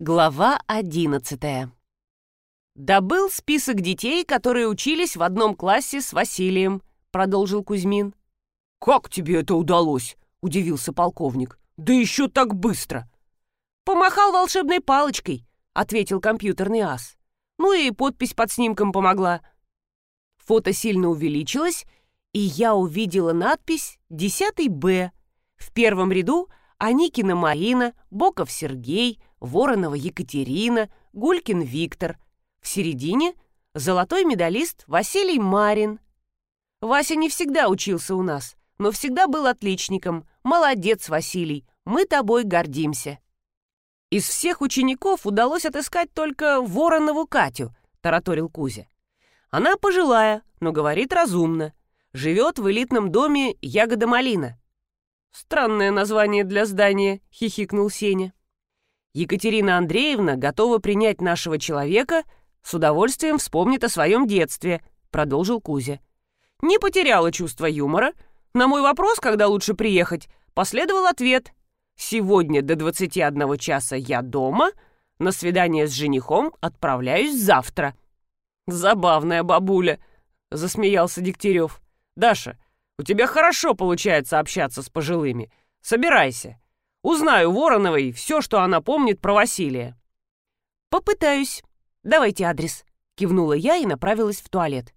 Глава одиннадцатая. «Добыл список детей, которые учились в одном классе с Василием», — продолжил Кузьмин. «Как тебе это удалось?» — удивился полковник. «Да еще так быстро!» «Помахал волшебной палочкой», — ответил компьютерный ас. Ну и подпись под снимком помогла. Фото сильно увеличилось, и я увидела надпись «10 Б». В первом ряду Аникина Марина, Боков Сергей, Воронова Екатерина, Гулькин Виктор. В середине – золотой медалист Василий Марин. Вася не всегда учился у нас, но всегда был отличником. Молодец, Василий, мы тобой гордимся. Из всех учеников удалось отыскать только Воронову Катю, тараторил Кузя. Она пожилая, но говорит разумно. Живет в элитном доме Ягода-малина. Странное название для здания, хихикнул Сеня. Екатерина Андреевна готова принять нашего человека, с удовольствием вспомнит о своем детстве, продолжил Кузя. Не потеряла чувство юмора. На мой вопрос, когда лучше приехать, последовал ответ. Сегодня до 21 часа я дома, на свидание с женихом отправляюсь завтра. Забавная бабуля, засмеялся Дегтярев. Даша, у тебя хорошо получается общаться с пожилыми. Собирайся. Узнаю Вороновой все, что она помнит про Василия». «Попытаюсь. Давайте адрес», — кивнула я и направилась в туалет.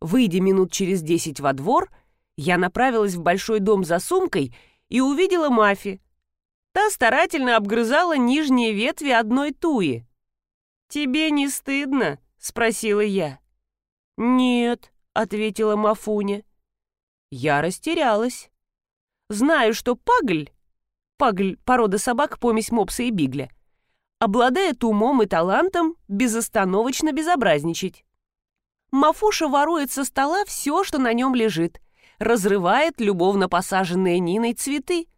Выйдя минут через десять во двор, я направилась в большой дом за сумкой и увидела Мафи. Та старательно обгрызала нижние ветви одной туи. «Тебе не стыдно?» — спросила я. «Нет», — ответила Мафуня. Я растерялась. Знаю, что пагль Пагль – порода собак, помесь мопса и бигля. Обладает умом и талантом безостановочно безобразничать. Мафуша ворует со стола все, что на нем лежит, разрывает любовно посаженные Ниной цветы,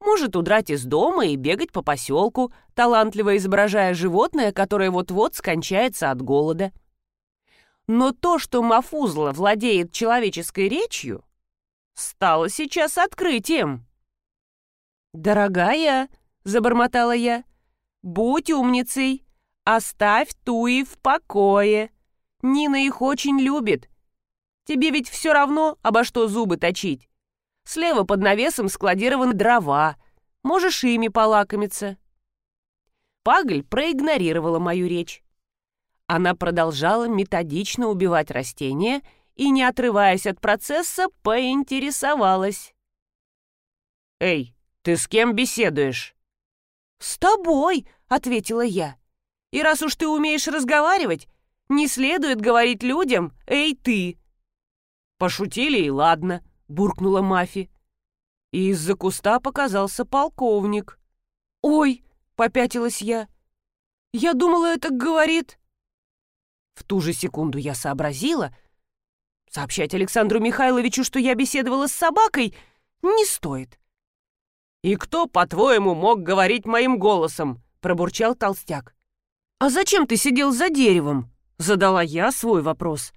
может удрать из дома и бегать по поселку, талантливо изображая животное, которое вот-вот скончается от голода. Но то, что Мафузла владеет человеческой речью, стало сейчас открытием. «Дорогая», — забормотала я, — «будь умницей, оставь Туи в покое. Нина их очень любит. Тебе ведь все равно, обо что зубы точить. Слева под навесом складированы дрова, можешь ими полакомиться». Пагль проигнорировала мою речь. Она продолжала методично убивать растения и, не отрываясь от процесса, поинтересовалась. «Эй, «Ты с кем беседуешь?» «С тобой», — ответила я. «И раз уж ты умеешь разговаривать, не следует говорить людям «Эй, ты!» «Пошутили и ладно», — буркнула Мафи. И из-за куста показался полковник. «Ой!» — попятилась я. «Я думала, это говорит...» В ту же секунду я сообразила. Сообщать Александру Михайловичу, что я беседовала с собакой, не стоит. «И кто, по-твоему, мог говорить моим голосом?» — пробурчал толстяк. «А зачем ты сидел за деревом?» — задала я свой вопрос.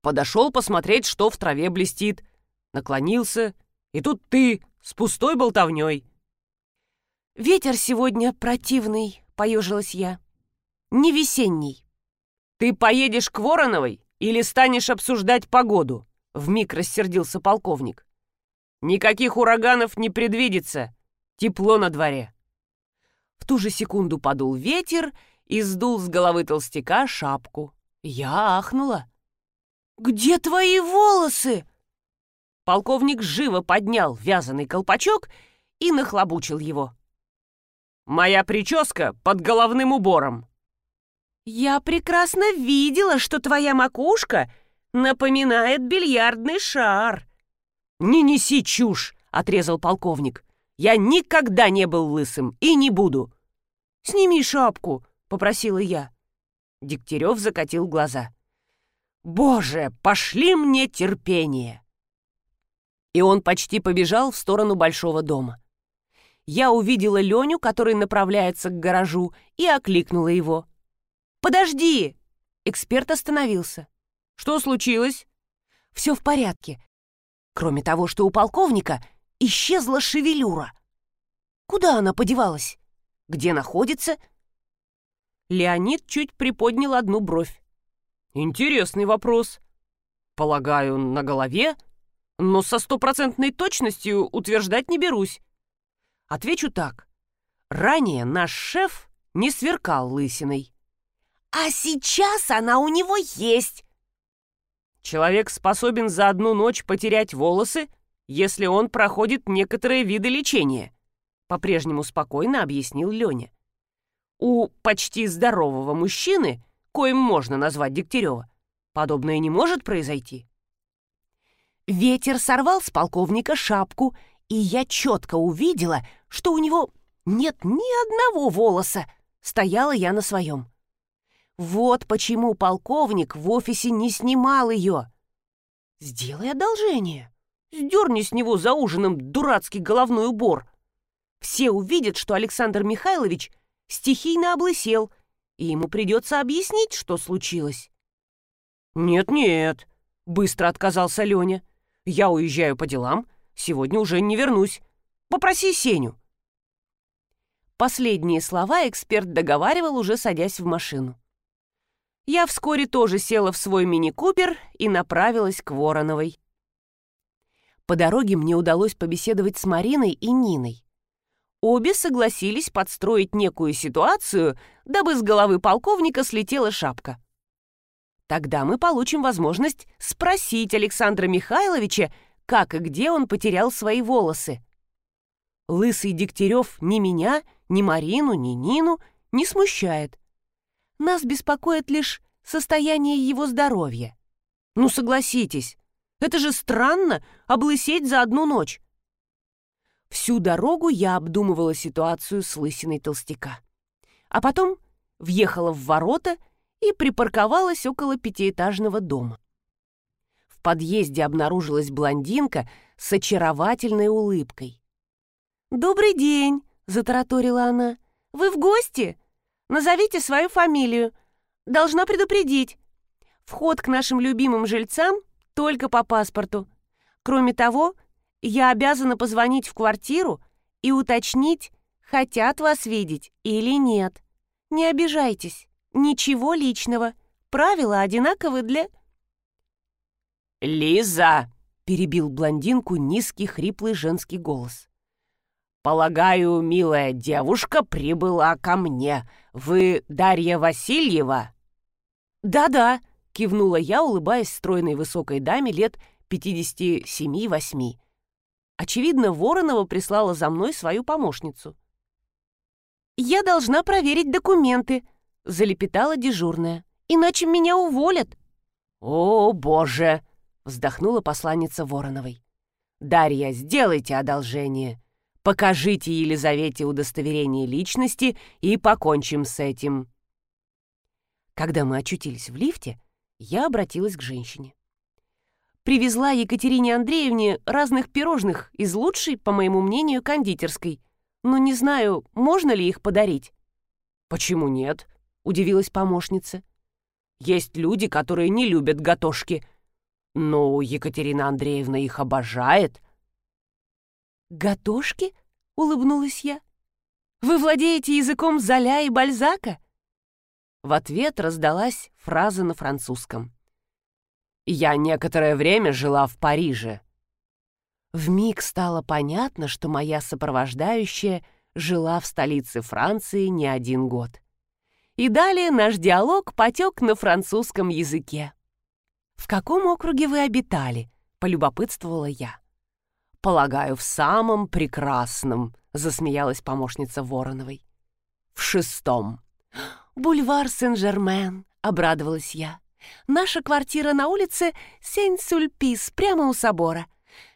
Подошел посмотреть, что в траве блестит. Наклонился, и тут ты с пустой болтовней. «Ветер сегодня противный», — поежилась я. «Не весенний». «Ты поедешь к Вороновой или станешь обсуждать погоду?» — вмиг рассердился полковник. Никаких ураганов не предвидится. Тепло на дворе. В ту же секунду подул ветер и сдул с головы толстяка шапку. Я ахнула. «Где твои волосы?» Полковник живо поднял вязаный колпачок и нахлобучил его. «Моя прическа под головным убором». «Я прекрасно видела, что твоя макушка напоминает бильярдный шар», «Не неси чушь!» — отрезал полковник. «Я никогда не был лысым и не буду!» «Сними шапку!» — попросила я. Дегтярев закатил глаза. «Боже, пошли мне терпение!» И он почти побежал в сторону большого дома. Я увидела Леню, который направляется к гаражу, и окликнула его. «Подожди!» Эксперт остановился. «Что случилось?» «Все в порядке. Кроме того, что у полковника исчезла шевелюра. Куда она подевалась? Где находится? Леонид чуть приподнял одну бровь. Интересный вопрос. Полагаю, на голове? Но со стопроцентной точностью утверждать не берусь. Отвечу так. Ранее наш шеф не сверкал лысиной. А сейчас она у него есть. Человек способен за одну ночь потерять волосы, если он проходит некоторые виды лечения, по-прежнему спокойно объяснил Леня. У почти здорового мужчины, коим можно назвать Дегтярева, подобное не может произойти. Ветер сорвал с полковника шапку, и я четко увидела, что у него нет ни одного волоса. Стояла я на своем. Вот почему полковник в офисе не снимал ее. Сделай одолжение. Сдерни с него за ужином дурацкий головной убор. Все увидят, что Александр Михайлович стихийно облысел, и ему придется объяснить, что случилось. «Нет-нет», — быстро отказался Леня. «Я уезжаю по делам, сегодня уже не вернусь. Попроси Сеню». Последние слова эксперт договаривал, уже садясь в машину. Я вскоре тоже села в свой мини-купер и направилась к Вороновой. По дороге мне удалось побеседовать с Мариной и Ниной. Обе согласились подстроить некую ситуацию, дабы с головы полковника слетела шапка. Тогда мы получим возможность спросить Александра Михайловича, как и где он потерял свои волосы. Лысый Дегтярев ни меня, ни Марину, ни Нину не смущает. Нас беспокоит лишь состояние его здоровья. Ну, согласитесь, это же странно облысеть за одну ночь. Всю дорогу я обдумывала ситуацию с лысиной толстяка. А потом въехала в ворота и припарковалась около пятиэтажного дома. В подъезде обнаружилась блондинка с очаровательной улыбкой. «Добрый день!» — затараторила она. «Вы в гости? Назовите свою фамилию. Должна предупредить. Вход к нашим любимым жильцам только по паспорту. Кроме того, я обязана позвонить в квартиру и уточнить, хотят вас видеть или нет. Не обижайтесь, ничего личного. Правила одинаковы для...» «Лиза!» — перебил блондинку низкий хриплый женский голос. «Полагаю, милая девушка прибыла ко мне. Вы Дарья Васильева?» «Да-да», — кивнула я, улыбаясь стройной высокой даме лет 57-8. Очевидно, Воронова прислала за мной свою помощницу. «Я должна проверить документы», — залепетала дежурная. «Иначе меня уволят». «О, боже!» — вздохнула посланница Вороновой. «Дарья, сделайте одолжение. Покажите Елизавете удостоверение личности и покончим с этим». Когда мы очутились в лифте, я обратилась к женщине привезла Екатерине Андреевне разных пирожных из лучшей, по моему мнению, кондитерской. Но не знаю, можно ли их подарить. «Почему нет?» — удивилась помощница. «Есть люди, которые не любят гатошки. Но Екатерина Андреевна их обожает». «Гатошки?» — улыбнулась я. «Вы владеете языком Золя и Бальзака?» В ответ раздалась фраза на французском. Я некоторое время жила в Париже». Вмиг стало понятно, что моя сопровождающая жила в столице Франции не один год. И далее наш диалог потек на французском языке. «В каком округе вы обитали?» — полюбопытствовала я. «Полагаю, в самом прекрасном», — засмеялась помощница Вороновой. «В шестом». «Бульвар Сен-Жермен», — обрадовалась я. Наша квартира на улице Сень-Сульпис, прямо у собора.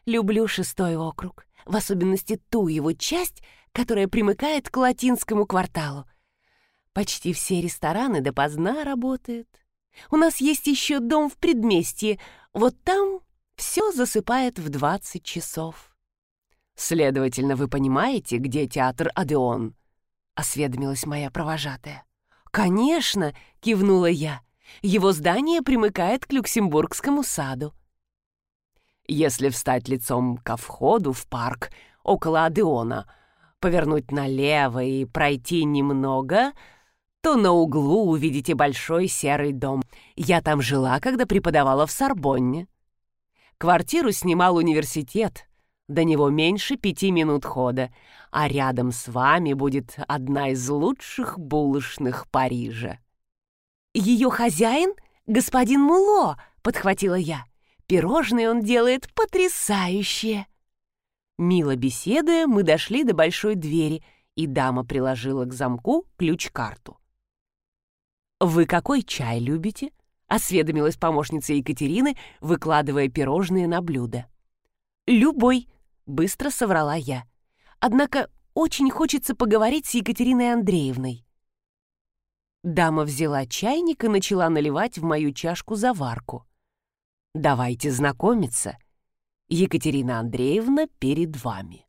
Люблю шестой округ, в особенности ту его часть, которая примыкает к латинскому кварталу. Почти все рестораны допоздна работают. У нас есть еще дом в предместье. Вот там все засыпает в 20 часов. «Следовательно, вы понимаете, где театр Адеон?» — осведомилась моя провожатая. «Конечно!» — кивнула я. Его здание примыкает к Люксембургскому саду. Если встать лицом ко входу в парк около Адеона, повернуть налево и пройти немного, то на углу увидите большой серый дом. Я там жила, когда преподавала в Сорбонне. Квартиру снимал университет. До него меньше пяти минут хода, а рядом с вами будет одна из лучших булочных Парижа. «Ее хозяин — господин Муло», — подхватила я. «Пирожные он делает потрясающие». Мило беседуя, мы дошли до большой двери, и дама приложила к замку ключ-карту. «Вы какой чай любите?» — осведомилась помощница Екатерины, выкладывая пирожные на блюдо. «Любой», — быстро соврала я. «Однако очень хочется поговорить с Екатериной Андреевной». Дама взяла чайник и начала наливать в мою чашку заварку. «Давайте знакомиться. Екатерина Андреевна перед вами».